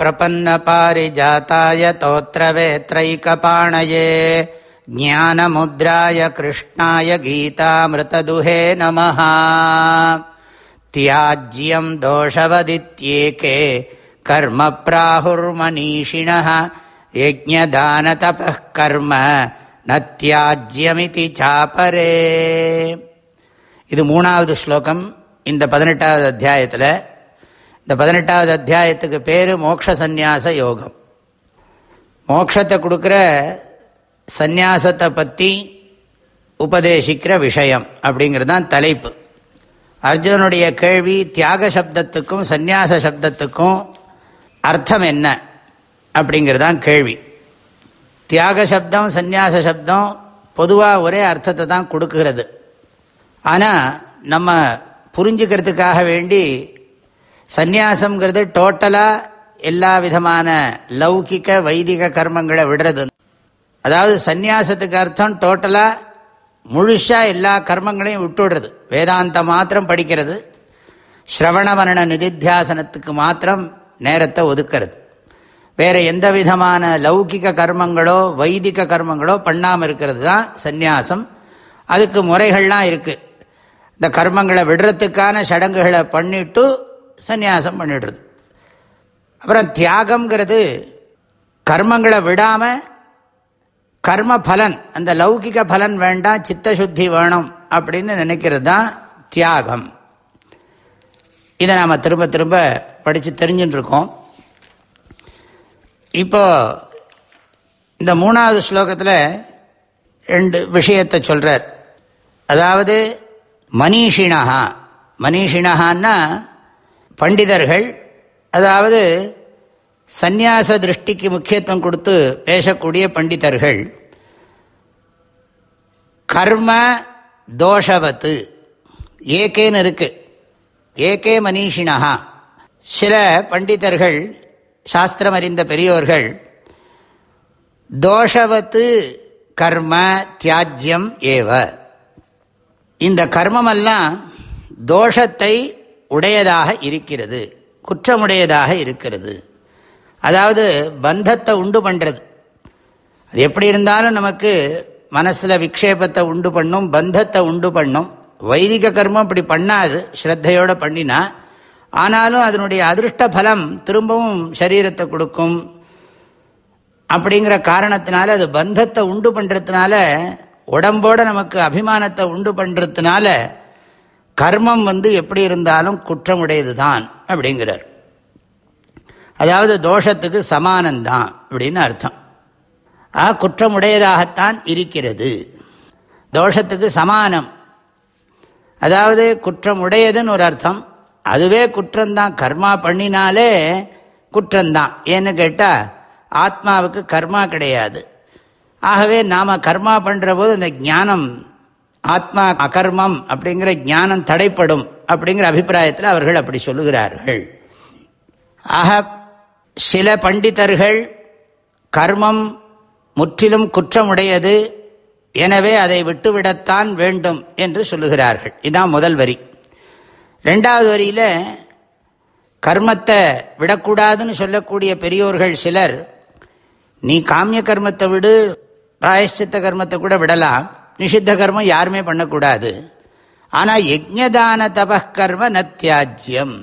प्रपन्नपारिजाताय तोत्रवेत्रैकपाणये ज्ञानमुद्राय कृष्णाय गीतामृतदुहे नमः त्याज्यम् दोषवदित्येके कर्म प्राहुर्मनीषिणः यज्ञदानतपः कर्म न தியாஜ்யமிதி சாப்பரே இது மூணாவது ஸ்லோகம் இந்த பதினெட்டாவது அத்தியாயத்தில் இந்த பதினெட்டாவது அத்தியாயத்துக்கு பேர் மோக்ஷ சந்நியாச யோகம். மோக்ஷத்தை கொடுக்குற சந்நியாசத்தை பற்றி உபதேசிக்கிற விஷயம் அப்படிங்கிறது தான் தலைப்பு. அர்ஜுனனுடைய கேள்வி தியாக சப்தத்துக்கும் சந்நியாச சப்தத்துக்கும் அர்த்தம் என்ன அப்படிங்கிறது தான் கேள்வி. தியாக சப்தம் சந்நியாச சப்தம் பொதுவாக ஒரே அர்த்தத்தை தான் கொடுக்குறது ஆனால் நம்ம புரிஞ்சுக்கிறதுக்காக வேண்டி சந்நியாசம்ங்கிறது டோட்டலாக எல்லா விதமான லௌகிக்க வைதிக கர்மங்களை விடுறது. அதாவது சந்நியாசத்துக்கு அர்த்தம் டோட்டலாக முழுசாக எல்லா கர்மங்களையும் விட்டுடுறது வேதாந்தம் மாத்திரம் படிக்கிறது. ஸ்ரவண மரண நிதித்தியாசனத்துக்கு மாத்திரம் நேரத்தை ஒதுக்கிறது. வேறு எந்த விதமான லௌகிக கர்மங்களோ வைதிக கர்மங்களோ பண்ணாமல் இருக்கிறது தான் சந்நியாசம். அதுக்கு முறைகள்லாம் இருக்குது இந்த கர்மங்களை விடுறதுக்கான சடங்குகளை பண்ணிட்டு சந்நியாசம் பண்ணிடுறது. அப்புறம் தியாகம்ங்கிறது கர்மங்களை விடாமல் கர்ம பலன் அந்த லௌகிக பலன் வேண்டாம் சித்தசுத்தி வேணும் அப்படின்னு நினைக்கிறது தான் தியாகம். இதை நாம் திரும்ப திரும்ப படித்து தெரிஞ்சுட்டு இருக்கோம் இப்போ இந்த மூணாவது ஸ்லோகத்தில் ரெண்டு விஷயத்தை சொல்கிறார் அதாவது மனிஷினஹா. மனிஷினஹான்னா பண்டிதர்கள் அதாவது சந்நியாச திருஷ்டிக்கு முக்கியத்துவம் கொடுத்து பேசக்கூடிய பண்டிதர்கள் கர்ம தோஷவத்து ஏகேன்னு இருக்கு. ஏகே மனிஷினஹா. சில பண்டிதர்கள் சாஸ்திரம் அறிந்த பெரியோர்கள் தோஷவத்து கர்ம தியாஜ்யம் ஏவ. இந்த கர்மமெல்லாம் தோஷத்தை உடையதாக இருக்கிறது குற்றமுடையதாக இருக்கிறது. அதாவது பந்தத்தை உண்டு பண்ணுறது அது எப்படி இருந்தாலும் நமக்கு மனசில் விக்ஷேபத்தை உண்டு பண்ணும் பந்தத்தை உண்டு பண்ணும். வைதிக கர்மம் இப்படி பண்ணாது ஸ்ரத்தையோடு பண்ணினா. ஆனாலும் அதனுடைய அதிருஷ்ட பலம் திரும்பவும் சரீரத்தை கொடுக்கும். அப்படிங்கிற காரணத்தினால அது பந்தத்தை உண்டு பண்ணுறதுனால உடம்போட நமக்கு அபிமானத்தை உண்டு பண்ணுறதுனால கர்மம் வந்து எப்படி இருந்தாலும் குற்றமுடையது தான் அப்படிங்கிறார். அதாவது தோஷத்துக்கு சமானந்தான் அப்படின்னு அர்த்தம். ஆ குற்றமுடையதாகத்தான் இருக்கிறது. தோஷத்துக்கு சமானம். அதாவது குற்றமுடையதுன்னு ஒரு அர்த்தம். அதுவே குற்றம்தான். கர்மா பண்ணினாலே குற்றம்தான். ஏன்னு கேட்டால் ஆத்மாவுக்கு கர்மா கிடையாது. ஆகவே நாம் கர்மா பண்ணுற போது அந்த ஞானம் ஆத்மா அகர்மம் அப்படிங்கிற ஞானம் தடைப்படும் அப்படிங்கிற அபிப்பிராயத்தில் அவர்கள் அப்படி சொல்லுகிறார்கள். ஆக சில பண்டிதர்கள் கர்மம் முற்றிலும் குற்றமுடையது எனவே அதை விட்டுவிடத்தான் வேண்டும் என்று சொல்லுகிறார்கள். இதுதான் முதல் வரி. ரெண்டாவது வரியில் கர்மத்தை விடக்கூடாதுன்னு சொல்லக்கூடிய பெரியோர்கள் சிலர் நீ காமிய கர்மத்தை விடு பிராயஷ்சித்த கர்மத்தை கூட விடலாம். நிஷித்த கர்மம் யாருமே பண்ணக்கூடாது. ஆனால் யஜ்யதான தபகர்ம நத்தியாஜ்யம்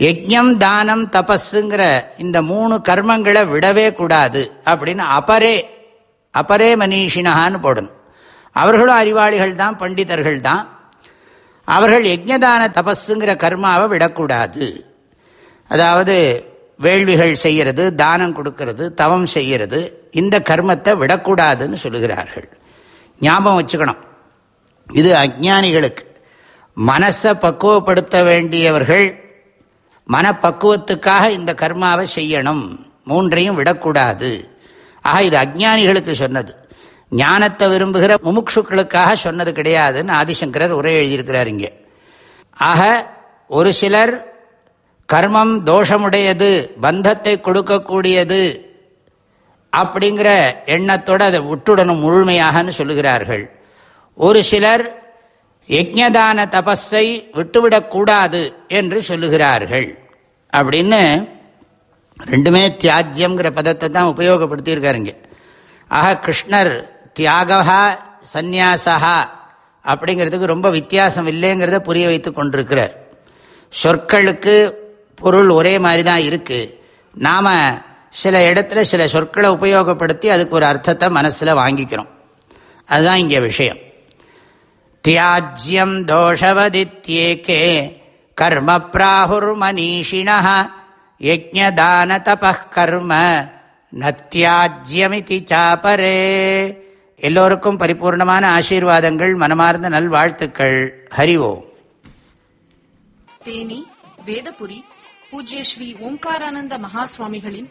யஜ்யம் தானம் தபஸுங்கிற இந்த மூணு கர்மங்களை விடவே கூடாது அப்படின்னு அபரே அபரே மனிஷினஹான்னு போடணும். அவர்களும் அறிவாளிகள் தான் பண்டிதர்கள் தான். அவர்கள் யஜ்யதான தபஸுங்கிற கர்மாவை விடக்கூடாது. அதாவது வேள்விகள் செய்கிறது தானம் கொடுக்கறது தவம் செய்கிறது இந்த கர்மத்தை விடக்கூடாதுன்னு சொல்லுகிறார்கள். ஞாபகம் வச்சுக்கணும். இது அஜானிகளுக்கு மனசை பக்குவப்படுத்த வேண்டியவர்கள் மனப்பக்குவத்துக்காக இந்த கர்மாவை செய்யணும். மூன்றையும் விடக்கூடாது. ஆக இது அஜானிகளுக்கு சொன்னது. ஞானத்தை விரும்புகிற முமுட்சுக்களுக்காக சொன்னது கிடையாதுன்னு ஆதிசங்கரர் உரை எழுதியிருக்கிறார் இங்கே. ஆக ஒரு சிலர் கர்மம் தோஷமுடையது பந்தத்தை கொடுக்கக்கூடியது அப்படிங்கிற எண்ணத்தோடு அதை விட்டுடணும் முழுமையாகன்னு சொல்லுகிறார்கள். ஒரு சிலர் யஜ்யதான தபஸை விட்டுவிடக்கூடாது என்று சொல்லுகிறார்கள். அப்படின்னு ரெண்டுமே தியாஜ்யங்கிற பதத்தை தான் உபயோகப்படுத்தியிருக்காருங்க ஆக கிருஷ்ணர் தியாகா சந்நியாசா அப்படிங்கிறதுக்கு ரொம்ப வித்தியாசம் இல்லைங்கிறத புரிய வைத்து கொண்டிருக்கிறார். சொற்களுக்கு பொருள் ஒரே மாதிரி தான் இருக்குது நாம் சில இடத்துல சில சொற்களை உபயோகப்படுத்தி அதுக்கு ஒரு அர்த்தத்தை மனசில் வாங்கிக்கிறோம். அதுதான் இங்கே விஷயம். தியாஜ்யம் தோஷவதித்யேகே கர்ம பிராகுர் மனிஷிண யஜதான தப கர்ம நத்தியாஜ்யமிதி சாப்பரே எல்லோருக்கும் பரிபூர்ணமான ஆசீர்வாதங்கள் மனமார்ந்த நல்வாழ்த்துக்கள். ஹரி ஓம். தேனி வேதபுரி பூஜ்ய ஸ்ரீ ஓம்காரானந்த மகா சுவாமிகளின்